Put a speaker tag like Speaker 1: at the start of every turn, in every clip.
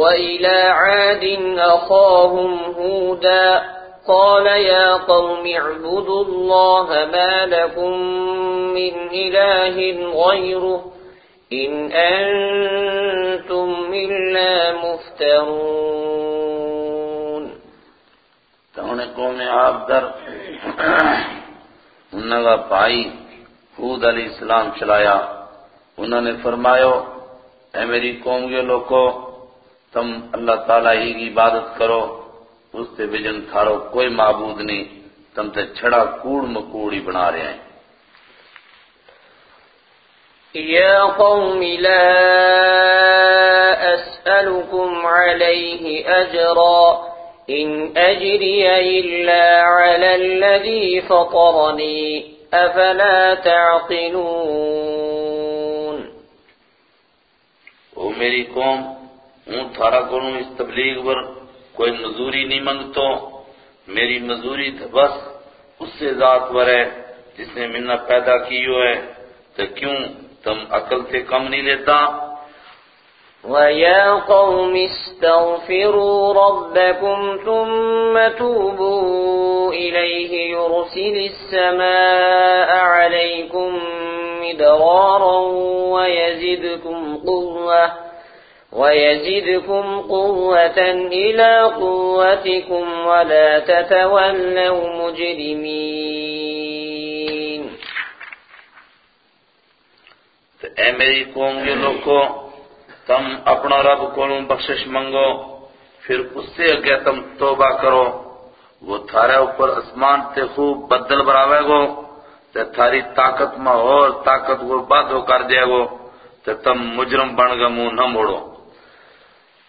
Speaker 1: وإلى عاد أخاهم هودا قال يا قوم اعبدوا الله ما لكم من إله غيره إن أنتم إلا مفترون
Speaker 2: تاونے قوم آپ در انہوں نے بھائی خود علیہ السلام چلایا انہوں نے فرمایا اے میری قوم کے لوگوں تم اللہ تعالیٰ ہی کی عبادت کرو اس سے بجن تھارو کوئی معبود نہیں تم تے چھڑا کوڑ مکوڑی بنا رہے ہیں
Speaker 1: قوم لا
Speaker 2: او میری قوم ہوں تھارا کروں اس تبلیغ پر کوئی مزوری نہیں منگتو میری مزوری بس اس سے ذات ور ہے جس نے منا پیدا کی ہو ہے تو کیوں تم عقل سے کم نہیں لیتا وَيَا
Speaker 1: قَوْمِ اسْتَغْفِرُوا رَبَّكُمْ ثُمَّ تُوبُوا إِلَيْهِ يُرْسِلِ السَّمَاءَ عَلَيْكُمْ مِدْرَارًا وَيَزِدْكُمْ قُوَّةً
Speaker 2: ويزدكم
Speaker 1: قوة إلى قوتكم ولا تتولوا مجرمين
Speaker 2: اے میری قوم کے لوگ کو تم اپنا رب کو بخشش منگو پھر اس سے اگر تم توبہ کرو وہ تھارے اوپر اسمان تے خوب بدل براوے گو تے تھاری طاقت میں اور طاقت کو بادو کر دیا گو تے تم مجرم بن گا منہ نہ موڑو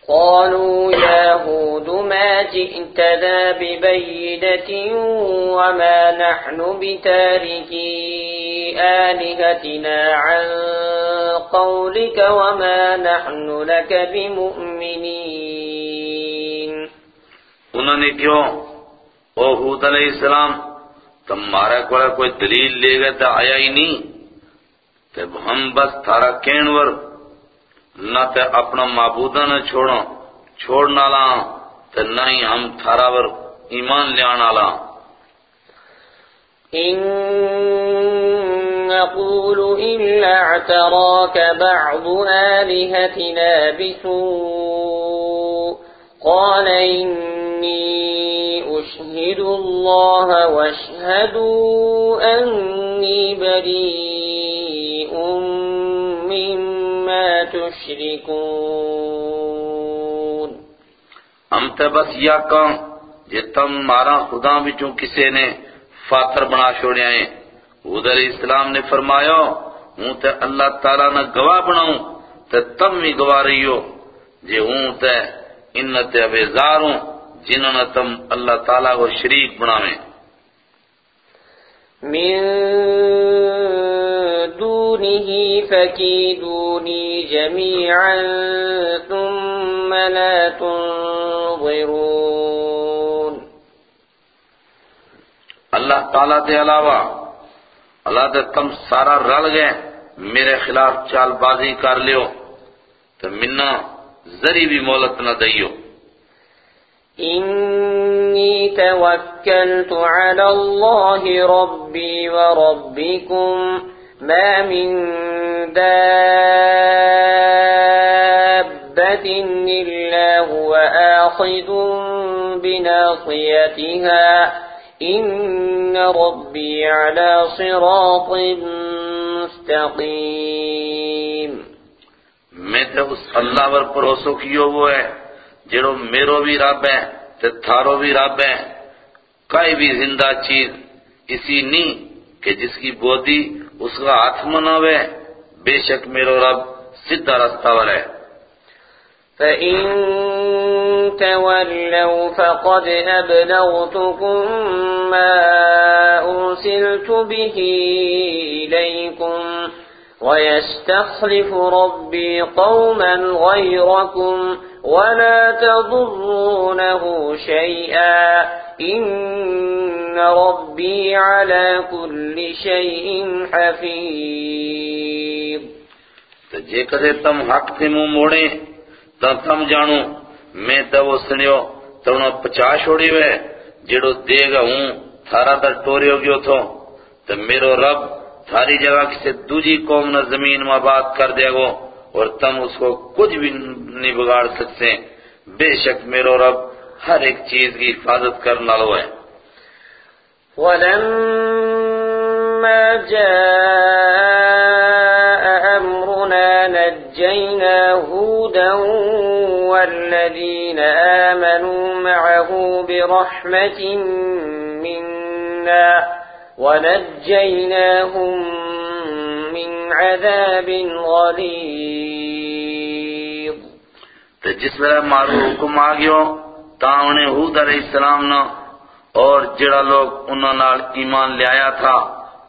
Speaker 1: قالوا يا هود ما جئتنا ببينة وما نحن بتاركي آلهتنا عن قولك وما نحن لك بمؤمنين
Speaker 2: انہوں نے کیوں او حود علیہ السلام تمہارا کوئی دلیل لے گئے تو آیا ہی نہیں تب ہم بس تھارا کینور نہ تے اپنا معبودہ نہ چھوڑو چھوڑنا لا تے نہ ہی ہم تھارا ور ایمان لا
Speaker 1: ان نقول الا اعتراك بعض آلهتنا بسوء قال کے بہ نیتی نسو کوش بری من
Speaker 2: ہم تے بس یا کہاں جے تم مارا خدا بچوں کسے نے فاتر بنا شوڑے آئے خود علیہ السلام نے فرمایا ہوں تے اللہ تعالیٰ نے گواہ بناؤں تے تم ہی گواہ رہی ہو جے ہوں تے انتے عویزار ہوں جنہوں نے تم اللہ تعالیٰ کو شریک بناویں
Speaker 1: من دونه فكيدوني جميعا ثم لا تنظرون
Speaker 2: اللہ تعالیٰ دے علاوہ اللہ دے تم سارا رل گئے میرے خلاف چال بازی کر لیو تو منا ذری بھی مولت نہ دئیو
Speaker 1: إني توكلت على الله ربي وربكم ما من دابة إلا هو آخذ بناصيتها إن ربي على صراط
Speaker 2: مستقيم میں تے اس اللہ پر پروسو کیو وہ ہے جڑو میرو بھی رب ہے تے تھارو بھی رب ہے کئی بھی زندہ چیز اسی نہیں کہ جس کی بودی اس کا ہاتھ مناوے بے شک میرو رب रास्ता رستہ है
Speaker 1: فإن تولوا فقد أبلغتكم ما أرسلت به إليكم ويستخلف ربي قوما غيركم ولا تضرونه شيئا إن ربي على كل شيء
Speaker 2: حفيظ تو جے کدے تم حق تے منہ موڑے تو تم جانو میں تو وہ سنیو تو انہوں پچا چھوڑی ہوئے جڑو دے گا ہوں تھارا تر ٹورے ہو گیو تھو تو میرو رب تھاری جگہ کسی دوجی قوم نہ زمین میں بات کر دے گو और तुम उसको कुछ भी नहीं बिगाड़ بے شک میرو رب ہر ایک چیز کی حفاظت کرنا لو ہے
Speaker 1: ولما جاء أمرنا نجينا هودا والذين آمنوا معه برحمة منا ونجيناهم
Speaker 2: من عذاب غليظ تے جس طرح مارو حکم آ گیو تا انہیں حود علیہ السلام نا اور جڑا لوگ انہوں نال ایمان لے آیا تھا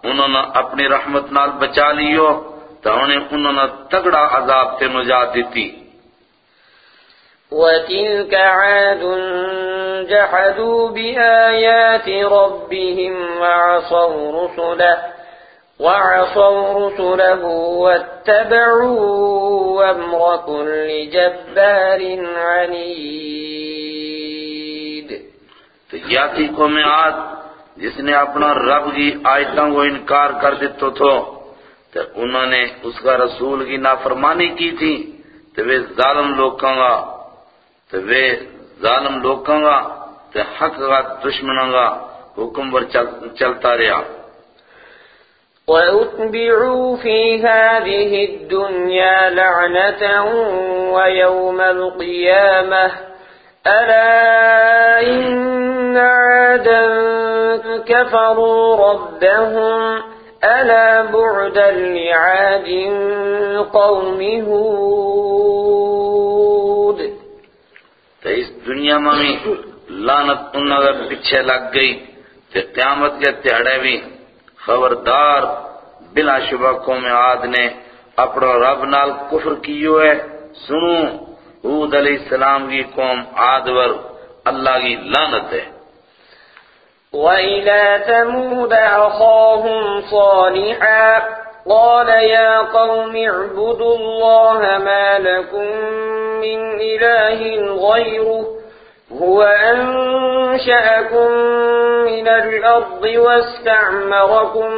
Speaker 2: انہوں نے اپنی رحمت نال بچا لیو تا انہیں انہوں نے تگڑا عذاب تے نجات دیتی
Speaker 1: وَتِلْكَ عَادٌ جَحَدُوا بِآيَاتِ رَبِّهِمْ وَعَصَوْ رُسُلَهِ وعصوا رسله واتبعوا أمر كل
Speaker 2: جبار عنيد تو یاتی قوم عاد جس نے اپنا رب کی آیتوں کو انکار کر دیتو تھو تو انہوں نے اس کا رسول کی نافرمانی کی تھی تو وہ ظالم لوکاں گا تو وہ ظالم لوکاں گا تو حق کا دشمنوں گا حکم پر چلتا رہا
Speaker 1: وأتبعوا في هذه الدنيا لعنة ويوم القيامة ألا إن عادا كفروا ربهم ألا بعدا لعاد قوم هود
Speaker 2: تو اس دنیا میں لانت ان اگر پیچھے لگ گئی تو قیامت کے تیڑے بھی خبردار بلا شبہ قوم عاد نے اپنا رب نال کفر کیو ہے سنو عود علیہ السلام کی قوم عاد ور اللہ کی لانت ہے
Speaker 1: وَإِلَى ثَمُودَ أَخَاهُمْ صَالِحًا قَالَ يَا قَوْمِ اعْبُدُوا اللَّهَ مَا لَكُمْ مِنْ إِلَٰهٍ غَيْرُهُ هو أنشأكم من الأرض واستعمركم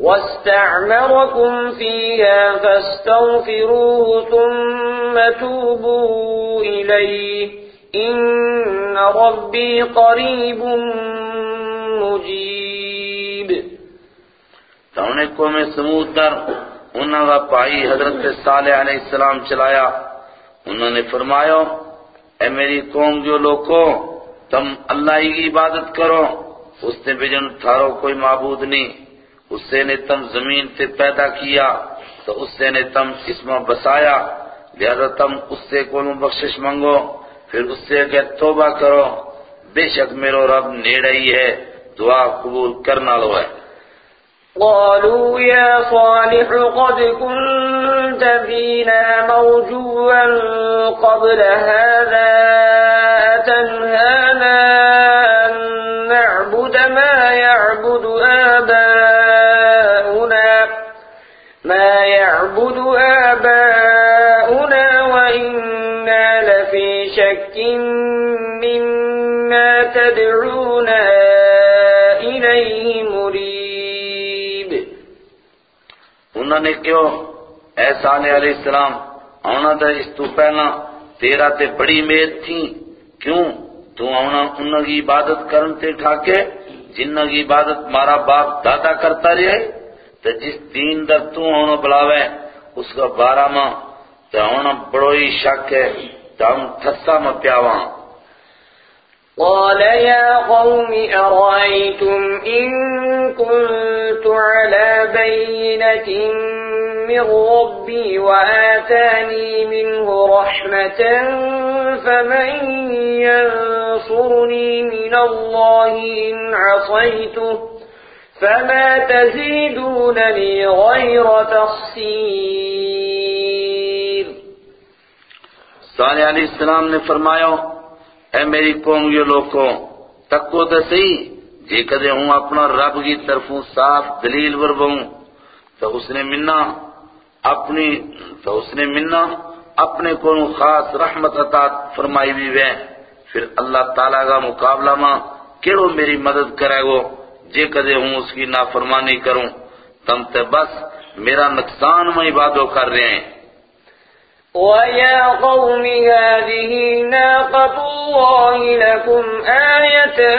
Speaker 1: واستعمركم فيها فيها فاستغفروه ثم توبوا إليه إن ربي
Speaker 2: قريب مجيب سمود میں سبو پائی حضرت صالح علیہ السلام چلایا انہوں نے فرمایا اے میری قوم جو لوکو تم اللہ ہی کی عبادت کرو اس نے بجن تھارو کوئی معبود نہیں اس سے نے تم زمین سے پیدا کیا تو اس سے نے تم میں بسایا لہذا تم اس سے کوئی بخشش منگو پھر اس سے کہ توبہ کرو بے شک میرو رب نیڑا ہی ہے دعا قبول کرنا لو ہے
Speaker 1: قالوا يا صالح قد كنت فينا موجوا قبل هذا أتنهانا أن نعبد ما يعبد آباؤنا ما يعبد آباؤنا وإنا لفي شك
Speaker 2: انہوں نے کہو اے سالح علیہ السلام آنا تھا اس تو پہلا تیرا تے بڑی میر تھی کیوں تو آنا انہوں کی عبادت کرن کرتے ٹھاکے جنہ کی عبادت مارا باپ دادا کرتا رہے تو جس دین در تو آنا بلاوے اس کا بارہ ماں تو آنا بڑوئی شک ہے تو ہم تھسا ماں پیاواں
Speaker 1: قال يا قوم أرأيتم إن كنت على بينة من ربي وآتاني منه رحمة فمن ينصرني من الله إن عصيته فما تزيدون لي غير تخسير
Speaker 2: صالح علیہ السلام نے فرمایا اے میری قوم یہ لوگوں تک کو صحیح جے کدے ہوں اپنا رب کی طرفوں صاف دلیل تو اس اس نے نے منا منا اپنی تو اپنے کو خاص رحمت عطا فرمائی بھی وے پھر اللہ تعالی کا مقابلہ ماں کیڑو میری مدد کرے گو جے کدے ہوں اس کی نافرمانی کروں تم تے بس میرا نقصان میں عباد کر رہے ہیں
Speaker 1: ويا قوم هذه ناقة الله لكم آية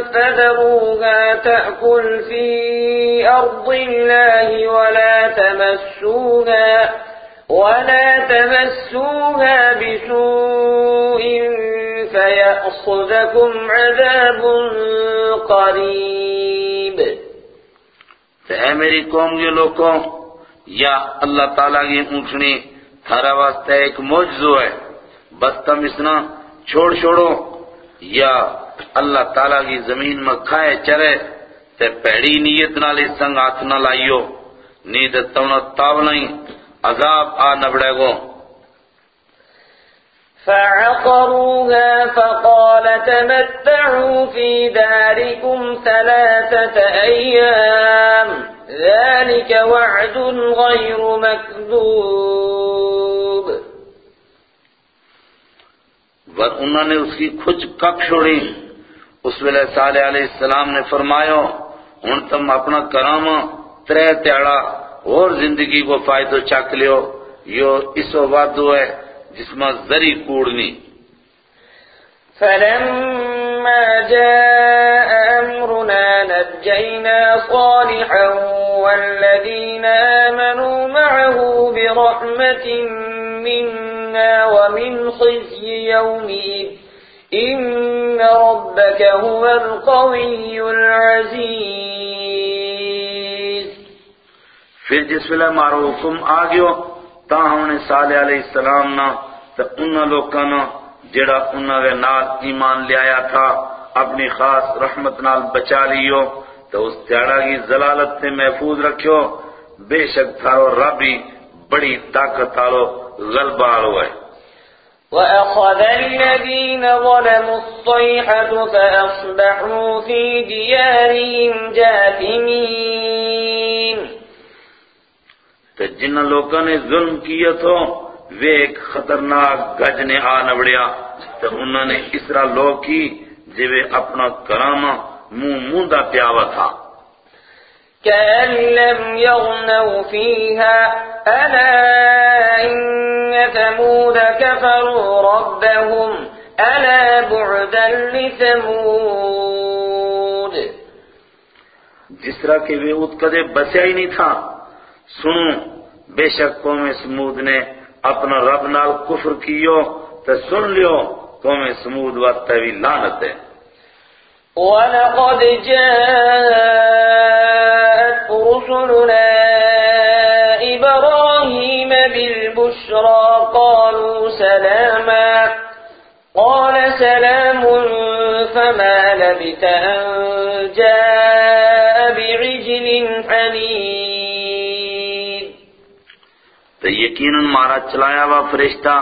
Speaker 1: فذروها تأكل في أرض الله ولا تمسوها ولا تمسوها بسوء فيأخذكم عذاب قريب
Speaker 2: فأمركم يلوكم يَا اللہ تعالیٰ کی تھارا واسطہ ایک موجزو ہے بس تم اسنا چھوڑ چھوڑو یا اللہ تعالیٰ کی زمین میں کھائے چرے تے پیڑی نیت نہ لی سنگ آتھ نہ لائیو نید تونہ تاب نہیں عذاب آ نبڑے گو
Speaker 1: فَعَقَرُوهَا فَقَالَ تَمَتَّعُوا فِي دَارِكُمْ ثَلَاثَةَ أَيَّامِ ذلك وعد غير مكذوب
Speaker 2: انہوں نے اس کی کچھ کپ چھوڑی اس ویلے صالح علیہ السلام نے فرمایا ہن تم اپنا کرام ترے تیڑا اور زندگی کو فائدہ چاک لیو یہ اس وعدو ہے جس میں زری
Speaker 1: جاء أمرنا نجينا صالحا والذين آمنوا معه برحمة منا ومن خزي يومئذ إن ربك هو القوي العزيز
Speaker 2: پھر جس ویلے مارو حکم آ تا صالح علیہ السلام نا تے انہاں لوکاں نا جڑا انہاں دے نال ایمان لے آیا تھا اپنی خاص رحمت نال بچا لیو تو اس تیارہ کی زلالت سے محفوظ رکھو بے شک تھارو رب ہی بڑی طاقت آلو غلبہ آلو ہے
Speaker 1: وَأَخَذَ الَّذِينَ ظَلَمُوا الصَّيْحَةُ فَأَصْبَحُوا فِي دِيَارِهِمْ جَاثِمِينَ
Speaker 2: تو جن لوگوں نے ظلم کیا تو وہ ایک خطرناک گج نے آ نبڑیا تو انہوں نے اس طرح لوگ کی جی اپنا کراما منہ منہ پیاوا تھا جس طرح کی ویو کدے بسیا ہی نہیں تھا سنو بے شک قوم سمود نے اپنا رب نال کفر کیو تو سن لو قوم سمود وقت بھی لانت ہے
Speaker 1: وَلَقَدْ جَاءَتْ رُسُلُنَا إِبْرَاهِيمَ بِالْبُشْرَى قَالُوا سَلَامًا قَالَ سَلَامٌ فَمَا لَبِثَ أَنْ جَاءَ بِعِجْلٍ حَنِيدٍ
Speaker 2: تو یقیناً مارا چلایا ہوا فرشتہ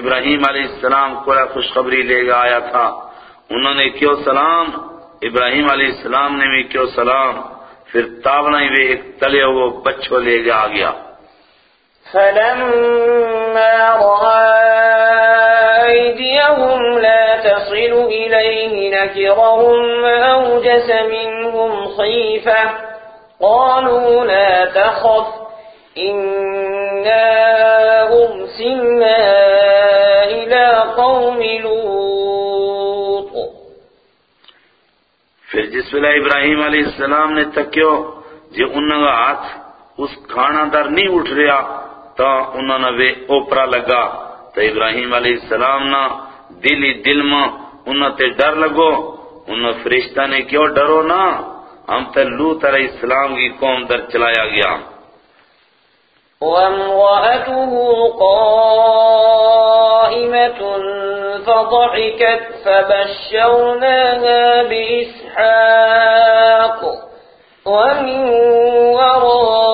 Speaker 2: ابراہیم علیہ السلام کو خوشخبری لے گا آیا تھا उन्होंने क्यों सलाम इब्राहिम अलैहिस्सलाम ने भी क्यों सलाम फिर तावना ही वे एक तले वो बच्चो ले आ गया
Speaker 1: فلما رأى أيديهم لا تصل إليه نكرهم وأوجس منهم خيفة قالوا لا تخف إنا أرسلنا إلى قوم لوط
Speaker 2: پھر جس ویلا ابراہیم علیہ السلام نے تکیو جی انہوں کا ہاتھ اس کھانا در نہیں اٹھ رہا تو انہوں نے وہ اوپرا لگا تو ابراہیم علیہ السلام نہ دل ہی دل میں انہوں تے ڈر لگو انہوں فرشتہ نے کیوں ڈرو نا ہم تے لوت علیہ السلام کی قوم در چلایا گیا
Speaker 1: وامرأته قائمة فضحكت فبشرناها بإسحاق إسحاق إسحاق ومن وراء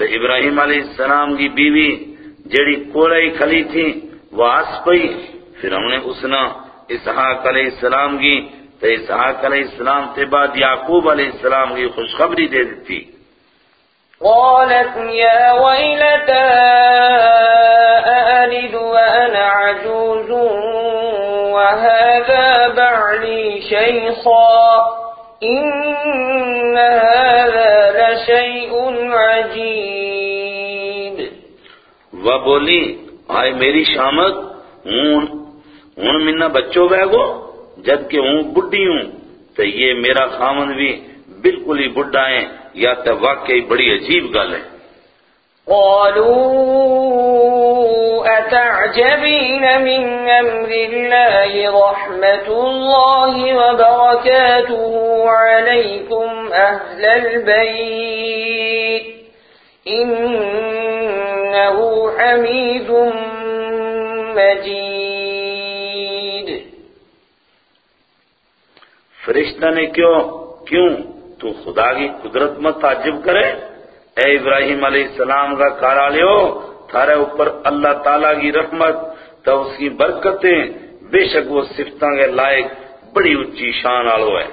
Speaker 2: تو ابراہیم علیہ السلام کی بیوی جڑی کولائی کھلی تھی واس پئی پھر ہم نے اس اسحاق علیہ السلام کی تو اسحاق علیہ السلام کے بعد یعقوب علیہ السلام کی خوشخبری دے دیٹ
Speaker 1: والد وأنا عجوز وهذا بعلي شيخا إن هذا لشيء عجيب
Speaker 2: وبولي آئے میری شامت ہوں منا بچوں بہ گو جبکہ ہوں بڈی ہوں تو یہ میرا خامن بھی بالکل ہی بڈا ہے یا تو واقعی بڑی عجیب گل ہے
Speaker 1: قالوا أتعجبين من أمر الله الله رحمة وبركاته عليكم أهل البيت إنه حميد مجيد
Speaker 2: فرشتہ نے کیوں کیوں تو خدا کی قدرت میں تعجب کرے اے ابراہیم علیہ السلام کا کارا لو تھارے اوپر اللہ تعالیٰ کی رحمت تو اس کی برکتیں بے شک وہ سفتوں کے لائق بڑی اچھی شان آلو ہے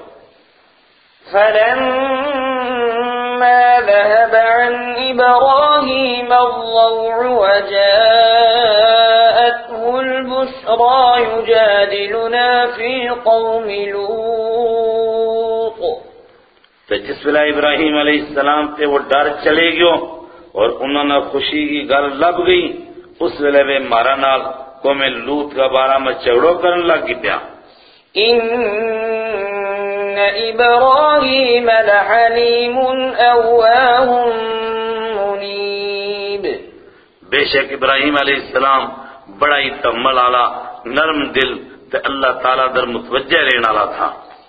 Speaker 1: يجادلنا في قوم لوط
Speaker 2: تو جس ویلا ابراہیم علیہ السلام سے وہ ڈر چلے گی اور انہوں نے خوشی کی گل لب گئی اس ویلے وہ مارا نال قوم لوت کا بارہ میں لگ بے شک ابراہیم علیہ السلام بڑا ہی تمل آلہ نرم دل اللہ تعالیٰ در متوجہ لینے والا تھا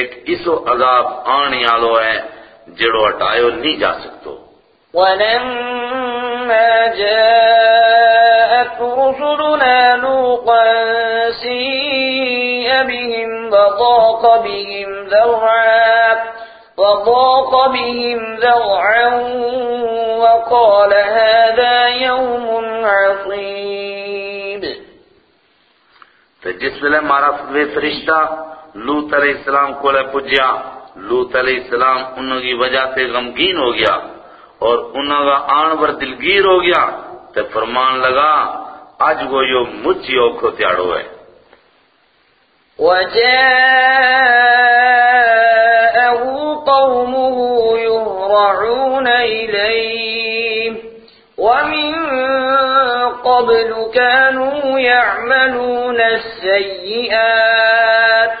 Speaker 2: ایک ایسو عذاب آنی آلو ہے جڑو اٹھائیو نہیں جا سکتو
Speaker 1: وَلَمَّا جَاءَتْ رُسُلُنَا لُوْقًا سِيئَ بِهِمْ وَضَاقَ بِهِمْ ذَرْعًا وَضَاقَ بِهِمْ ذَرْعًا وَقَالَ هَذَا يَوْمٌ عَصِيبٌ
Speaker 2: تو جس لئے مارا فرشتہ لوت علیہ السلام کو لے پجیا لوت علیہ السلام انہوں کی وجہ سے غمگین ہو گیا اور انہوں کا آن پر دلگیر ہو گیا تو فرمان لگا آج وہ یہ مجھ ہی اوکھو تیاڑو ہے
Speaker 1: وَجَاءَهُ قَوْمُهُ يُهْرَعُونَ إِلَيْهِ وَمِن قَبْلُ كَانُوا يَعْمَلُونَ السَّيِّئَاتِ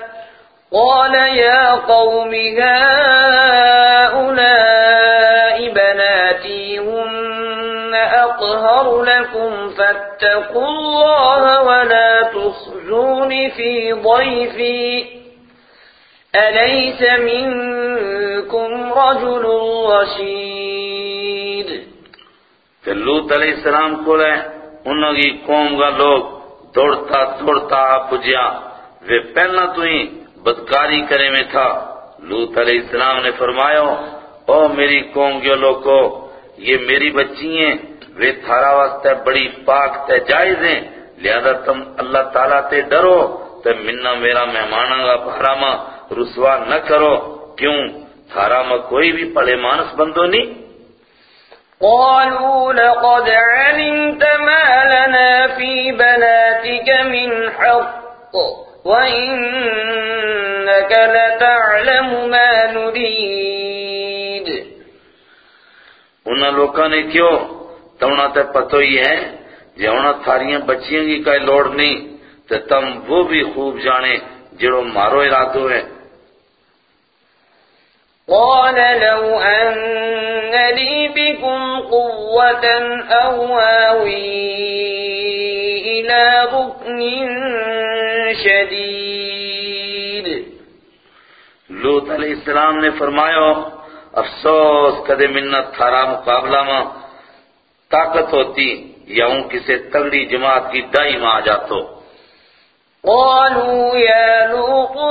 Speaker 2: قال يا
Speaker 1: قوم هؤلاء بناتي هن أطهر لكم فاتقوا الله ولا تخزون في ضيفي أليس منكم رجل رشيد
Speaker 2: لوت عليه السلام قال انہوں کی قوم کا لوگ دوڑتا دوڑتا آپ جیا وہ پہلنا تو ہی بدکاری کرے میں تھا لوت علیہ السلام نے فرمایا او میری قوم کے لوگوں یہ میری بچی ہیں وہ تھارا بڑی پاک تے جائز ہیں لہذا تم اللہ تعالیٰ تے ڈرو تے منا میرا مہمانہ گا بھراما رسوا نہ کرو کیوں تھارا میں کوئی بھی پڑے مانس بندو نہیں
Speaker 1: وَإِنَّكَ لَتَعْلَمُ مَا نُرِيدُ
Speaker 2: انہاں لوکاں نے کیوں تو انہاں تے پتہ ہی ہے جے انہاں تھاریاں بچیاں کی کوئی لوڑ نہیں تے تم وہ بھی خوب جانے جڑو مارو ارادو ہے
Speaker 1: قال لو أن لي بكم قوة أو آوي إلى ركن شدید
Speaker 2: لوت علیہ السلام نے فرمایا افسوس قد منت تھارا مقابلہ میں طاقت ہوتی یا ہوں کسی تگڑی جماعت کی دائی میں آ جاتو
Speaker 1: قالوا جاتوں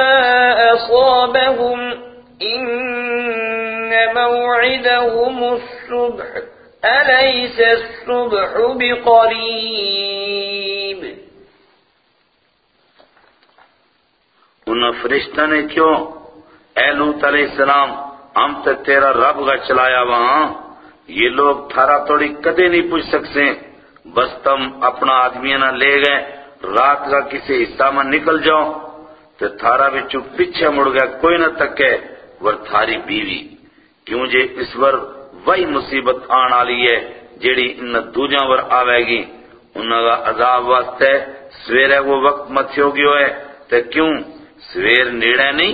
Speaker 1: الصبح الصبح أليس بقريب
Speaker 2: فرشتہ نے کیوں اے لوت علیہ السلام ہم تے تیرا رب کا چلایا وہاں یہ لوگ تھارا توڑی کدے نہیں پوچھ سکتے بس تم اپنا آدمی نہ لے گئے رات کا کسی حصہ میں نکل جاؤ تو تھارا بچوں پیچھے مڑ گیا کوئی نہ تکے ور تھاری بیوی کیوں جے اس ور وہی مصیبت آن والی ہے جیڑی ان دوج ور آوے گی انہاں کا عذاب واسطے سویرے وہ وقت متھیو گیو ہے تو کیوں سویر نیڑے نہیں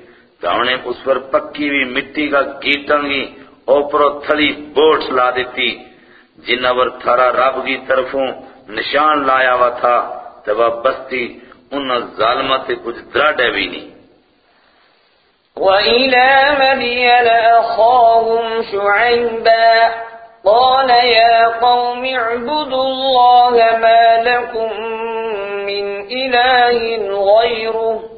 Speaker 2: تو انہیں اس پر پکی بھی مٹی کا گیتن گی اوپرو تھلی بوٹس لا دیتی جنہ ور تھارا رب کی طرفوں نشان لایا ہوا تھا تو وہ بستی ان ظالمہ سے کچھ دراڑے بھی نہیں وَإِلَى مَدِيَلَ أَخَاهُمْ
Speaker 1: شُعِبًا قَالَ يَا قَوْمِ اعْبُدُوا اللَّهَ مَا لَكُمْ مِنْ إِلَٰهٍ غَيْرُهُ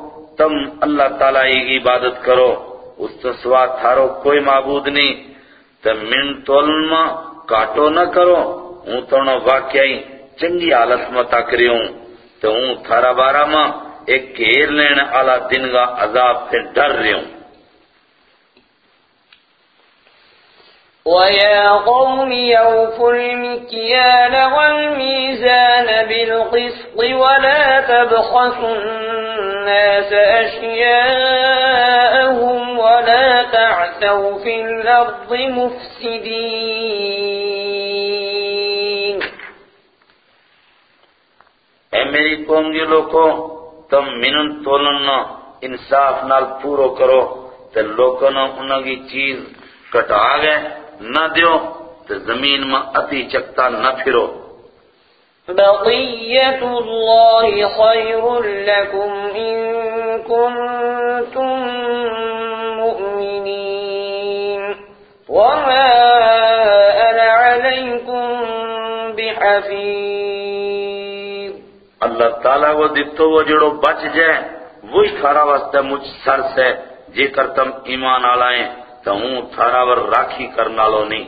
Speaker 2: تم اللہ تعالیٰ ایک عبادت کرو اس تو سوا تھارو کوئی معبود نہیں تم من تولم کاٹو نہ کرو ہوں تو نو واقعی چنگی حالت متا کریوں تو ہوں تھارا بارا ما ایک کہیر لین آلا دن کا عذاب سے ڈر رہی ہوں
Speaker 1: وَيَا قَوْمِ يَوْفُ الْمِكْيَانَ وَالْمِيزَانَ بِالْقِسْطِ وَلَا تَبْخَسُ الناس أشياءهم ولا تعثوا في الأرض مفسدين
Speaker 2: میری قوم جو جی لوکو تم منن تولن انصاف نال پورو کرو تے لوکوں انہاں کی چیز کٹا گئے نہ دیو تے زمین اتی چکتا نہ پھرو
Speaker 1: اللہ
Speaker 2: تعالیٰ وہ جڑو بچ جائے وہی تھارا واسطے کر تم ایمان آلائیں تو ہوں تھارا ور راکھی کرنا لو نہیں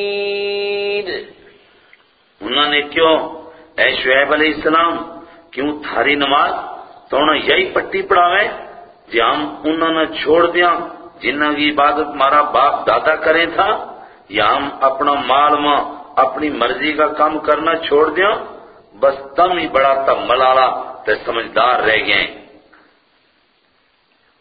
Speaker 2: نے کیوں اے شعیب علیہ السلام کیوں تھاری نماز تو یہی پٹی پڑھاوے کہ جی ہم انہوں نے چھوڑ دیا جنہ کی عبادت مارا باپ دادا کریں تھا یا ہم اپنا مال ماں اپنی مرضی کا کام کرنا چھوڑ دیا بس تم ہی بڑا تب تے سمجھدار رہ گئے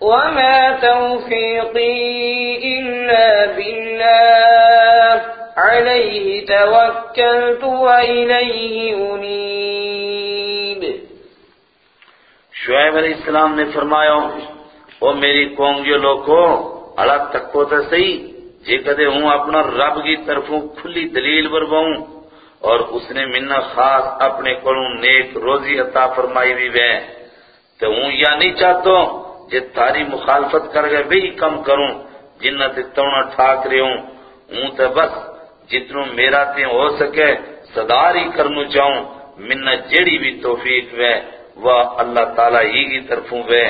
Speaker 1: وما توفيقي إلا بالله عليه توكلت وإليه أنيب
Speaker 2: شعيب علیہ السلام نے فرمایا او میری قوم جو لوکو اللہ تک ہوتا سی جے کدے ہوں اپنا رب کی طرفوں کھلی دلیل پر بہوں اور اس نے منا خاص اپنے کولوں نیک روزی عطا فرمائی بھی بے تو ہوں یا نہیں چاہتا ہوں جے تاری مخالفت کر گئے بھی کم کروں جنہ تے تونہ ٹھاک رہے ہوں ہوں تے بس جتنوں میرا تے ہو سکے صدار ہی کرنو چاہوں منہ جڑی بھی توفیق وے وہ اللہ تعالیٰ ہی کی طرفوں وے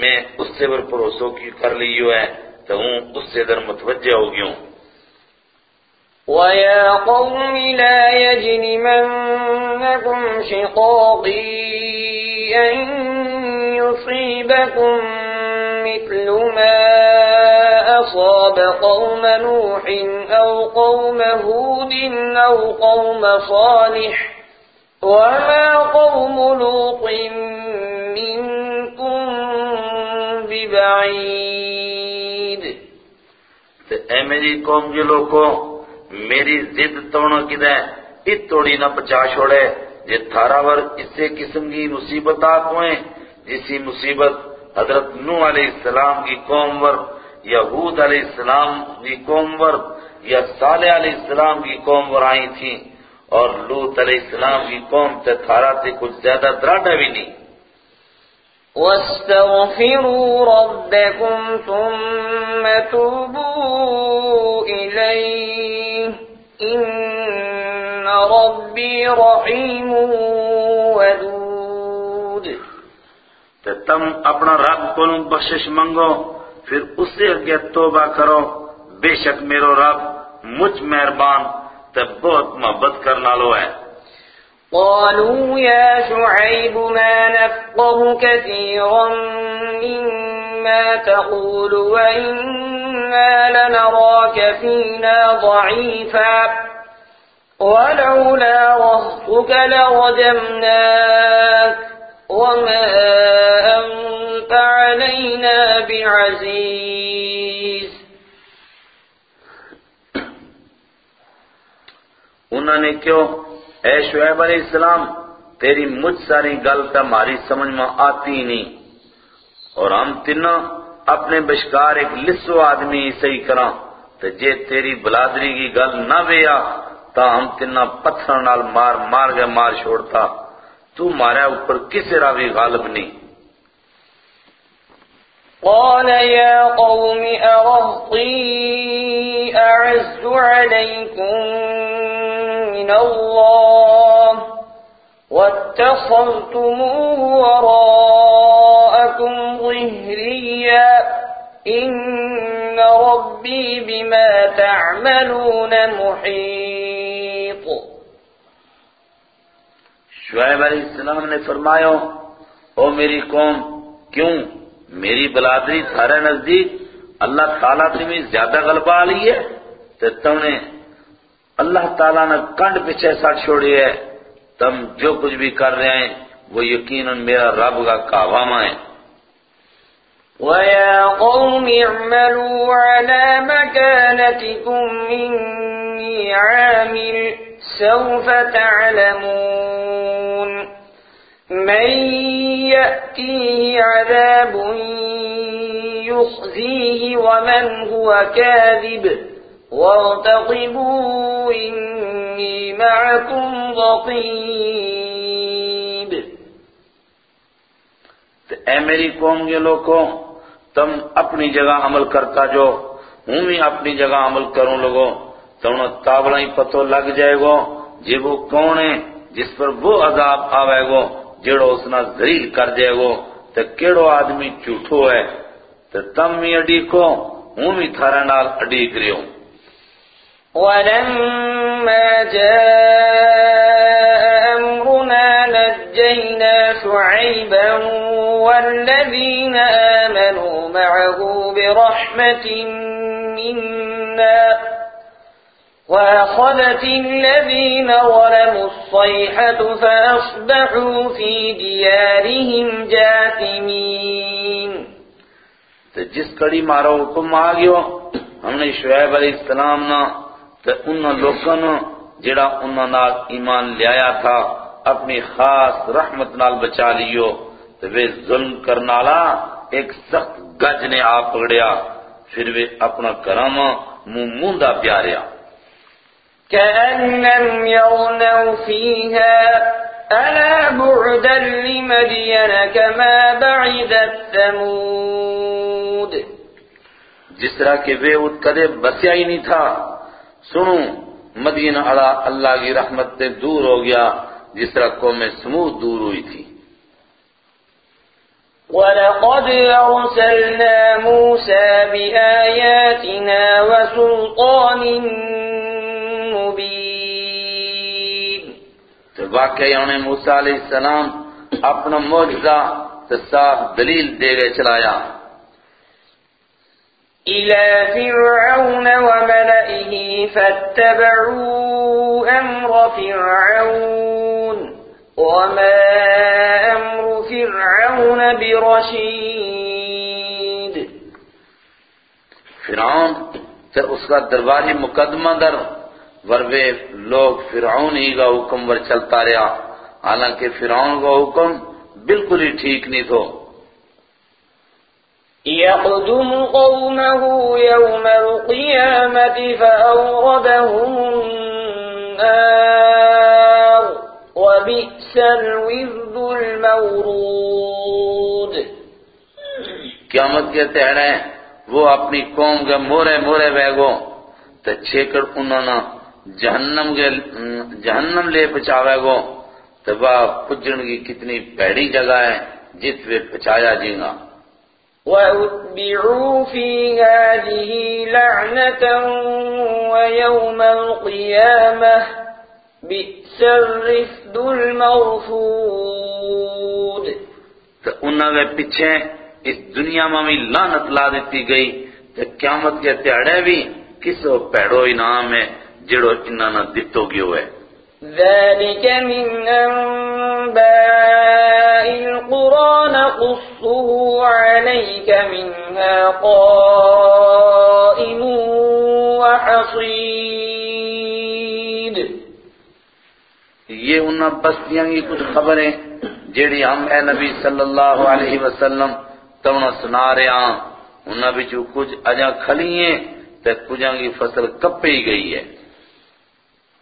Speaker 2: میں اس سے بر پروسو کی کر لی ہوئے تو ہوں اس سے در متوجہ ہو گئی ہوں
Speaker 1: وَيَا قَوْمِ لَا يَجْنِمَنَّكُمْ شِقَاقِي أَن يصيبكم مثل ما أصاب قوم نوح أو قوم هود أو قوم صالح وما قوم لوط منكم ببعيد
Speaker 2: اے میری قوم جو لوگوں میری زد توڑوں کی دیں توڑی نہ پچا چھوڑے جی تھارا ور اس سے قسم کی مصیبت آپ ہوئیں جسی مصیبت حضرت نو علیہ السلام کی قوم ور یا حود علیہ السلام کی قوم ور یا صالح علیہ السلام کی قوم ور آئی تھی اور لوت علیہ السلام کی قوم تھی تھارا تھی کچھ زیادہ دراتا بھی نہیں
Speaker 1: وَاسْتَغْفِرُوا رَبَّكُمْ ثُمَّ تُوبُوا إِلَيْهِ إِنَّ رَبِّي رَحِيمٌ وَدُودٌ
Speaker 2: تو تم اپنا رب کو بخشش منگو پھر اس سے توبہ کرو بے شک میرو رب مجھ مہربان تو بہت محبت کرنا لو ہے
Speaker 1: قالوا يا شعيب ما نفقه كثيرا مما تقول وإنا لنراك فينا ضعيفا ولولا رهتك لرجمناك وما أنت علينا بعزيز
Speaker 2: انہوں نے کیوں اے شعیب علیہ السلام تیری مجھ ساری گل کا ماری سمجھ میں آتی نہیں اور ہم تینوں اپنے بشکار ایک لسو آدمی صحیح کراں تو جے تیری بلادری کی گل نہ ویا تا ہم تینوں پتھر نال مار مار گئے مار چھوڑتا تو مارا اوپر کس راوی غالب نہیں
Speaker 1: قال يا قوم أعز عليكم من الله واتخذتموه وراءكم ظهريا إن ربي بما تعملون
Speaker 2: محيط شعیب علیہ السلام نے فرمایا او میری قوم کیوں میری بلادری سارے نزدیک اللہ تعالیٰ سے میں زیادہ غلبہ آلی ہے تو تم نے اللہ تعالیٰ نے کنڈ پیچھے ساتھ چھوڑی ہے تم جو کچھ بھی کر رہے ہیں وہ یقین میرا رب کا کعوامہ ہے
Speaker 1: وَيَا قَوْمِ اعْمَلُوا عَلَى مَكَانَتِكُمْ مِنِّي عَامِلِ سَوْفَ تَعْلَمُونَ من يأتيه عذاب يخزيه ومن هو كاذب وارتقبوا إني معكم ضطيب
Speaker 2: اے میری قوم کے لوگوں تم اپنی جگہ عمل کرتا جو ہوں بھی اپنی جگہ عمل کروں لوگوں تو انہوں تابلہ ہی پتو لگ جائے گو جب وہ کون ہے جس پر وہ عذاب آوے گو جڑو اس نا دل کر دے تو کیڑو آدمی ہے تو تم بھی اڈیکو ہوں تھارا نال اڈیک رہے ہوں
Speaker 1: وَلَمَّا جَاءَ أَمْرُنَا نَجَّيْنَا تھر وَالَّذِينَ آمَنُوا مَعَهُ بِرَحْمَةٍ مِنَّا وَأَخَذَتِ الَّذِينَ وَرَمُوا الصَّيْحَةُ فَأَصْبَحُوا فِي دِيَارِهِمْ جَاتِمِينَ
Speaker 2: تو جس کڑی مارا حکم آگئے ہو ہم نے شعیب علیہ السلام نا تو انہا لوکن جڑا انہا ناک ایمان لیایا تھا اپنی خاص رحمت نال بچا لیو تو وہ ظلم کرنا لا ایک سخت گج نے آ پکڑیا پھر وہ اپنا کرم منہ موندہ پیاریا
Speaker 1: كأنهم يغنوا فيها ألا بعدا لمدين كما بعدت ثمود
Speaker 2: جس طرح کہ بے ات قدر بسیا ہی نہیں تھا سنو مدین علا اللہ کی رحمت سے دور ہو گیا جس طرح قوم سمود دور ہوئی تھی
Speaker 1: وَلَقَدْ أَرْسَلْنَا مُوسَى بِآيَاتِنَا وَسُلْطَانٍ
Speaker 2: واقعی انہیں موسیٰ علیہ السلام اپنا موجزہ تصاف دلیل دے گئے چلایا
Speaker 1: إلى فرعون وملئه فاتبعوا أمر فرعون وما أمر فرعون برشيد
Speaker 2: فرعون پھر اس کا درباری مقدمہ در وروے لوگ فرعون ہی کا حکم ور چلتا رہا حالانکہ فرعون کا حکم بالکل ہی ٹھیک نہیں تھو
Speaker 1: یقدم قومه یوم القیامت فأوردهم النار وبئس الوذد المورود
Speaker 2: قیامت کے تہرے وہ اپنی قوم کے مورے مورے بے گو تو چھے کر انہوں نے جہنم کے جہنم لے پچاوے گو تبا پجن کی کتنی پیڑی جگہ ہے جت پہ پچایا جی گا
Speaker 1: وَأُتْبِعُوا فِي هَذِهِ لَعْنَةً وَيَوْمَ الْقِيَامَةِ بِئْسَ الرِّفْدُ الْمَرْفُودِ
Speaker 2: تو انہوں نے پیچھے اس دنیا میں بھی لانت لا دیتی گئی تو قیامت کے تیڑے بھی کس پیڑو انعام ہے جڑو انہاں دتو گی ہوئے
Speaker 1: ذلك من انباء القرآن قصوه عليك منها
Speaker 2: قائم وحصيد یہ انہاں بستیاں کی کچھ خبریں جیڑی ہم اے نبی صلی اللہ علیہ وسلم تونا سنا رہے ہیں انہاں بچو کچھ اجاں کھلی ہیں تک کچھاں کی فصل کپی گئی ہے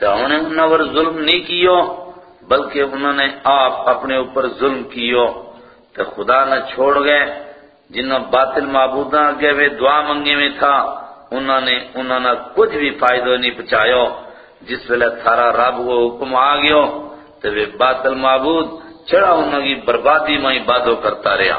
Speaker 2: تو انہیں انہوں پر ظلم نہیں کیو بلکہ انہوں نے آپ اپنے اوپر ظلم کیو تو خدا نہ چھوڑ گئے جنہوں باطل معبودہ گئے وہ دعا منگے میں تھا انہوں نے انہوں نے کچھ بھی فائدہ نہیں پچھائیو جس ویلے تھارا رب کو حکم آ باطل معبود چڑا انہوں کی بربادی میں ہی بادو کرتا رہا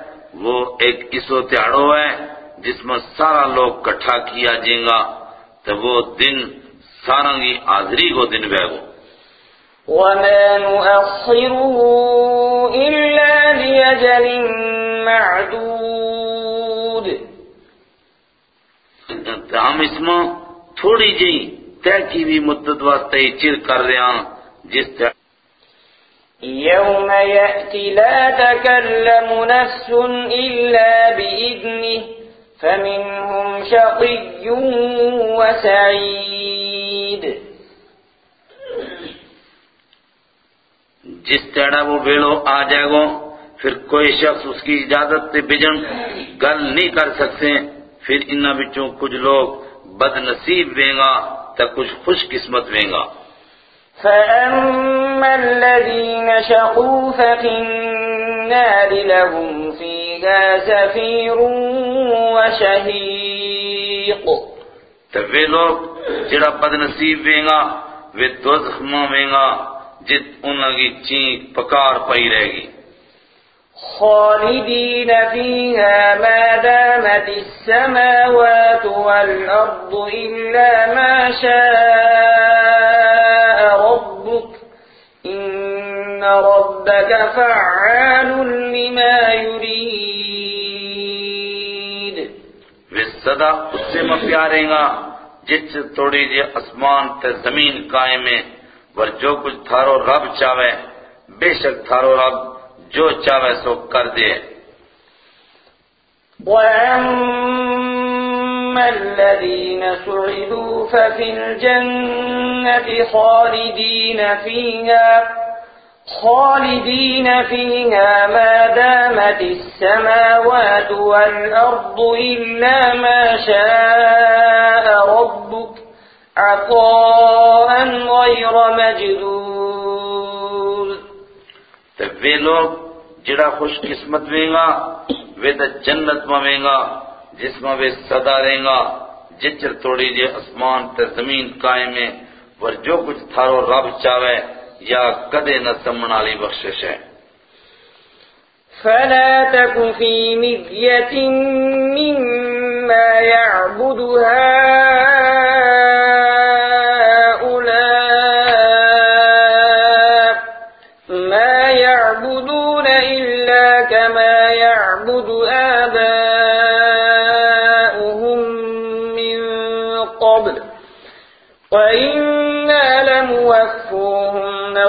Speaker 2: وہ ایک اسو تیاڑو ہے جس میں سارا لوگ کٹھا کیا جائیں گا تو وہ دن سارا کی حاضری کو دن بے گو
Speaker 1: وما نؤخره إلا لأجل معدود
Speaker 2: ہم اس میں تھوڑی جی طے کی بھی مدت واسطے چر کر رہے ہیں جس طرح يوم
Speaker 1: يأتي لا تكلم نفس إلا بإذنه فمنهم شقي وسعيد
Speaker 2: جس طرح وہ بیلو آ جائے گو پھر کوئی شخص اس کی اجازت سے بجن گل نہیں کر سکتے پھر انہوں بچوں کچھ لوگ بد نصیب بیں گا تا کچھ خوش قسمت بیں گا
Speaker 1: فأما الذين شقوا ففي النار لهم فيها زفير وشهيق
Speaker 2: تو وہ لوگ جڑا بدنصیب ویں گا وہ دوزخ میں ویں گا جت انہاں کی چیخ پکار پئی رہے گی
Speaker 1: خالدين فيها ما دامت السماوات والأرض إلا ما شاء ربك فعال لما يريد
Speaker 2: وصدا اس سے مفیاریں گا جس توڑی جی اسمان تے زمین قائم ہے ور جو کچھ تھارو رب چاہے بے شک تھارو رب جو چاہے سو کر دے
Speaker 1: وَأَمَّا الَّذِينَ سُعِدُوا فَفِي الْجَنَّةِ خَالِدِينَ فِيهَا خالدين فيها ما دامت السماوات والأرض إلا ما شاء ربك عطاء غير مجدود
Speaker 2: تب وہ لوگ جڑا خوش قسمت میں گا وہ تا جنت میں گا جس میں وہ صدا رہیں گا جچر توڑی جے اسمان تے زمین قائم ہے ور جو کچھ تھارو رب چاہے یا کدے نہ نمنا لی بخشش ہے
Speaker 1: فلا فرت کیا بدھ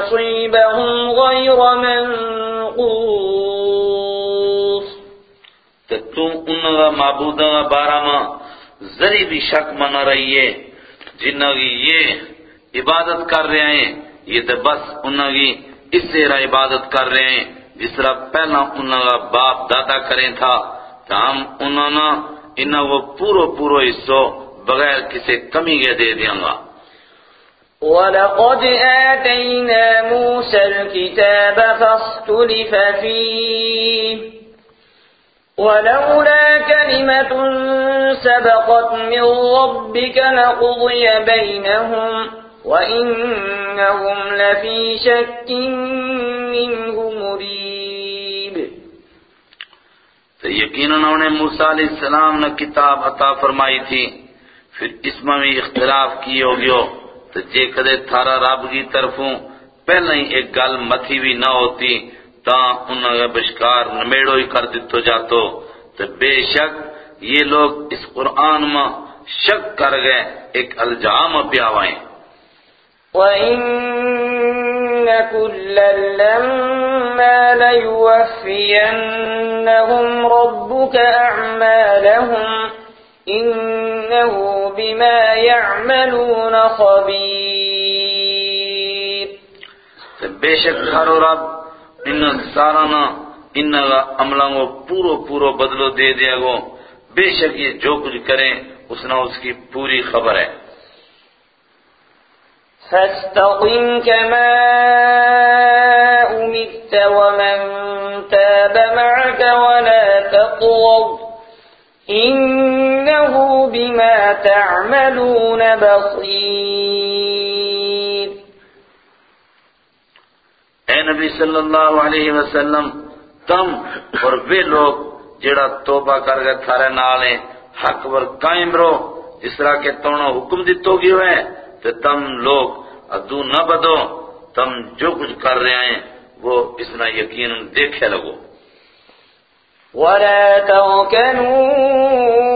Speaker 1: تو ان
Speaker 2: کا مابود کا بارہ ماں بھی شک منا رہی ہے کی یہ عبادت کر رہے ہیں یہ تو بس ان کی اس طرح عبادت کر رہے ہیں جس طرح پہلا ان کا باپ دادا کرے تھا ہم انہوں نے کو پورو پورو حصہ بغیر کسی کمی کے دے دیا گا
Speaker 1: وَلَقَدْ آتَيْنَا مُوسَى الْكِتَابَ فَاسْتُلِفَ فِيهِ وَلَوْلَا كَلِمَةٌ سَبَقَتْ مِنْ رَبِّكَ لَقُضِيَ بَيْنَهُمْ وَإِنَّهُمْ لَفِي شَكٍ مِّنْهُ مُرِيبٍ
Speaker 2: تو یقیناً انہوں نے موسیٰ علیہ السلام نے کتاب عطا فرمائی تھی پھر اس میں بھی اختلاف کی ہوگی ہو گئی ہو تو جے کدے تھارا رب کی طرفوں پہلے ہی ایک گل متھی بھی نہ ہوتی تا انہوں نے بشکار نمیڑو ہی کر دیتو جاتو تو بے شک یہ لوگ اس قرآن میں شک کر گئے ایک الجام پی آوائیں
Speaker 1: وَإِنَّ كُلَّا لَمَّا لَيُوَفِّيَنَّهُمْ رَبُّكَ أَعْمَالَهُمْ انہو بما یعملون خبیر
Speaker 2: بے شک تھارو رب ان سارانا ان عملوں کو پورو پورو بدلو دے دیا گو بے شک یہ جو کچھ کریں اس نہ اس کی پوری خبر ہے
Speaker 1: فاستقم كما أمرت ومن تاب معك ولا تطغر بما تعملون بصير
Speaker 2: اے نبی صلی اللہ علیہ وسلم تم اور بے لوگ جڑا توبہ کر گئے تھارے نالے حق پر قائم رو اس طرح کے تونوں حکم دیتو گئے ہوئے تو تم لوگ ادو نہ بدو تم جو کچھ کر رہے ہیں وہ اس نہ یقین دیکھے لگو
Speaker 1: وَلَا تَوْكَنُوا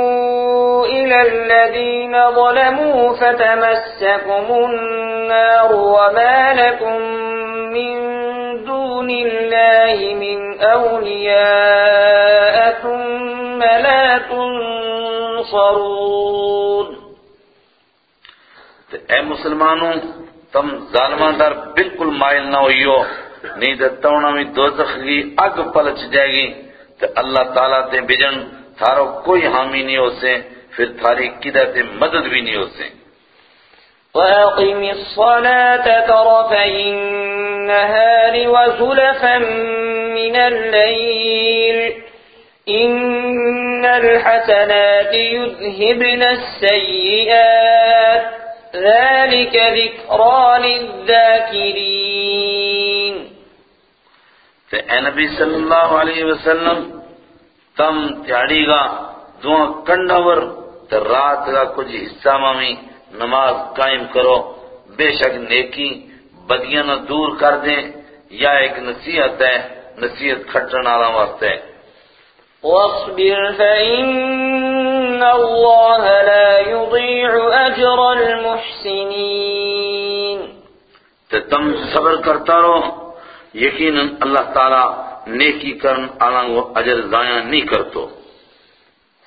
Speaker 1: الَّذِينَ ظَلَمُوا فَتَمَسَّكُمُ النَّارُ وَمَا لَكُمْ مِنْ دُونِ اللَّهِ مِنْ أَوْلِيَاءَ ثُمَّ لَا تُنصَرُونَ
Speaker 2: اے مسلمانوں تم ظالمان در بالکل مائل نہ ہوئیو نہیں دتاونا میں دوزخ کی اگ پلچ جائے گی تو اللہ تعالیٰ تے بجن تھارو کوئی حامی نہیں ہو سے پھر تھارے کدہ سے مدد بھی نہیں ہوتے
Speaker 1: وَأَقِمِ الصَّلَاةَ تَرَفَئِ النَّهَارِ وَزُلَفًا مِنَ اللَّيْلِ إِنَّ الْحَسَنَاتِ يُذْهِبْنَ السَّيِّئَاتِ ذَلِكَ ذِكْرَى
Speaker 2: لِلذَّاكِرِينَ تے اے نبی صلی اللہ علیہ وسلم تم تیاری گا دعا کنڈا ور تو رات کا کچھ حصہ میں نماز قائم کرو بے شک نیکی بدیاں نہ دور کر دیں یا ایک نصیحت ہے نصیحت کھٹن آرام واسطے
Speaker 1: وَاصْبِرْ فَإِنَّ اللَّهَ لَا يُضِيعُ أَجْرَ الْمُحْسِنِينَ
Speaker 2: تو تم صبر کرتا رو یقیناً اللہ تعالیٰ نیکی کرن آرام و عجر ضائع نہیں کرتو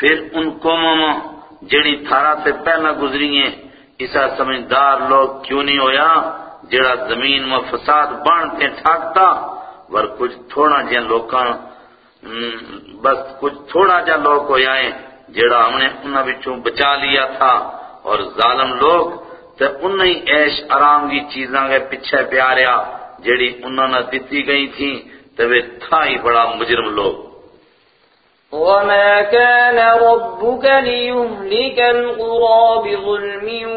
Speaker 2: پھر ان میں جڑی تھارا سے پہلا گزری ہیں اسا سمجھدار لوگ کیوں نہیں ہویا جڑا زمین میں فساد بانتے ٹھاکتا ور کچھ تھوڑا جہاں لوگ کچھ تھوڑا جا لوگ ہویا ہے جڑا ہم نے وچوں بچا لیا تھا اور ظالم لوگ عیش آرام کی چیزاں پیچھے پیاریا جڑی انہاں نے دتی گئی تھی وہ تھا ہی بڑا مجرم لوگ
Speaker 1: وما كان ربك ليهلك القرى بظلم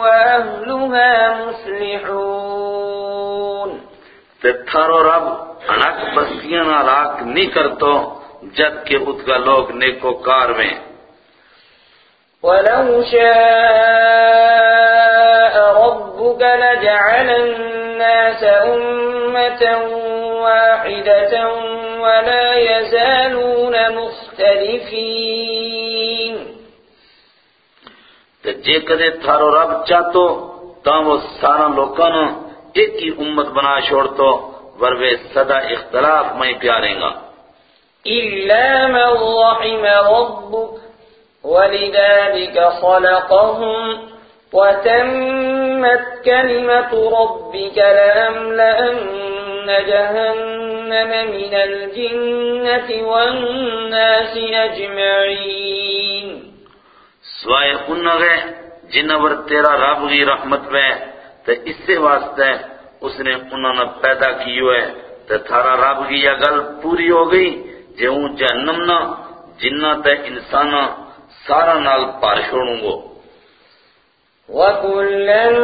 Speaker 1: وأهلها مسلحون
Speaker 2: تے رب انک بستیاں راک نہیں کرتو جد کے اتگا لوگ نیکوکار میں
Speaker 1: ولو شاء ربك لجعل الناس أمة
Speaker 2: واحدة
Speaker 1: ولا يزالون مختلفین
Speaker 2: تو جے کدے تھارو رب چاہتو تا وہ سارا لوکاں نو ایک ہی امت بنا چھوڑتو ور وہ صدا اختلاف میں پیاریں گا
Speaker 1: الا من رحم ربک ولذلك خلقهم وتمت كلمة ربك لأملأن جهنم جهنم من الجنة والناس اجمعین
Speaker 2: سوائے انہیں جنور تیرا رب کی رحمت میں تو اس سے واسطہ اس نے انہوں نے پیدا کی ہوئے تو تھارا رب کی یہ گل پوری ہو گئی جہ ہوں جہنم نہ جنہ تے انسان سارا نال پار چھوڑوں گو
Speaker 1: وَكُلَّن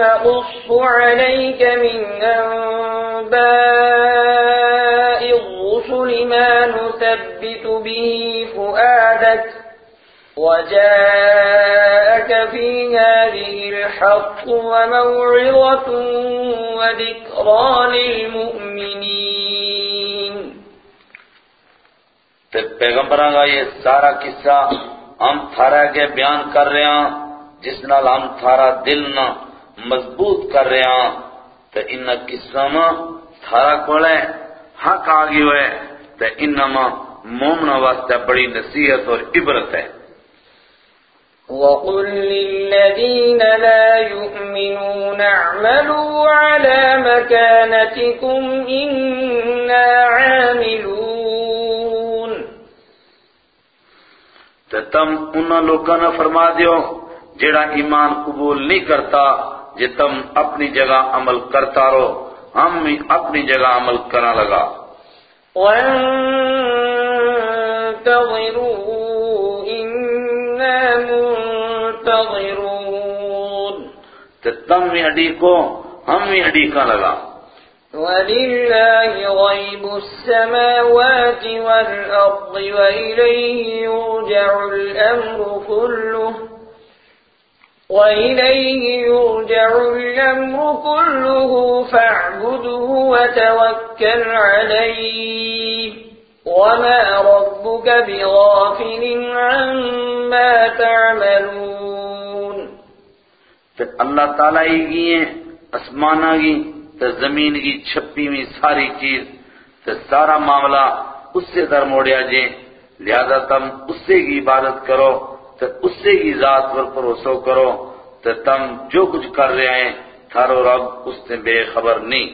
Speaker 1: عليك من أنباء الرسل ما نثبت به فؤادك وجاءك في هذه الحق وموعظة وذكرى للمؤمنين
Speaker 2: پیغمبران کا یہ سارا قصہ ہم تھارا کے بیان کر رہے ہیں جس نال ہم تھارا دل نہ مضبوط کر رہے ہیں تو ان قصہ ماں تھارا کولے حق آگی ہوئے تو انما مومن واسطہ بڑی نصیحت اور عبرت ہے
Speaker 1: وَقُلْ لِلَّذِينَ لَا يُؤْمِنُونَ اعْمَلُوا عَلَى مَكَانَتِكُمْ إِنَّا عَامِلُونَ
Speaker 2: تو تم انہا لوگوں نے فرما دیو جڑا ایمان قبول نہیں کرتا یہ تم اپنی جگہ عمل کرتا رہو ہم بھی اپنی جگہ عمل کرا لگا تم بھی اڈی کو ہم بھی اڈی کا لگا
Speaker 1: وَلِلَّهِ غَيْبُ السَّمَاوَاتِ وَالْأَرْضِ وَإِلَيْهِ يُرْجَعُ الْأَمْرُ كُلُّهُ وَإِلَيْهِ يُرْجَعُ الْأَمْرُ كُلُّهُ فَاعْبُدُهُ وَتَوَكَّلْ عَلَيْهِ وَمَا رَبُّكَ بِغَافِلٍ عَمَّا تَعْمَلُونَ
Speaker 2: پھر اللہ تعالیٰ کی ہیں اسمانہ کی تو زمین کی چھپی میں ساری چیز تو سارا معاملہ اس سے در موڑیا جائیں لہذا تم اس سے کی عبادت کرو تو اس سے ہی ذات پر بھروسہ کرو تو تم جو کچھ کر رہے ہیں تھارو رب اس نے بے خبر نہیں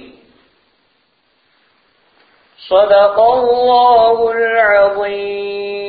Speaker 1: صدق اللہ العظیم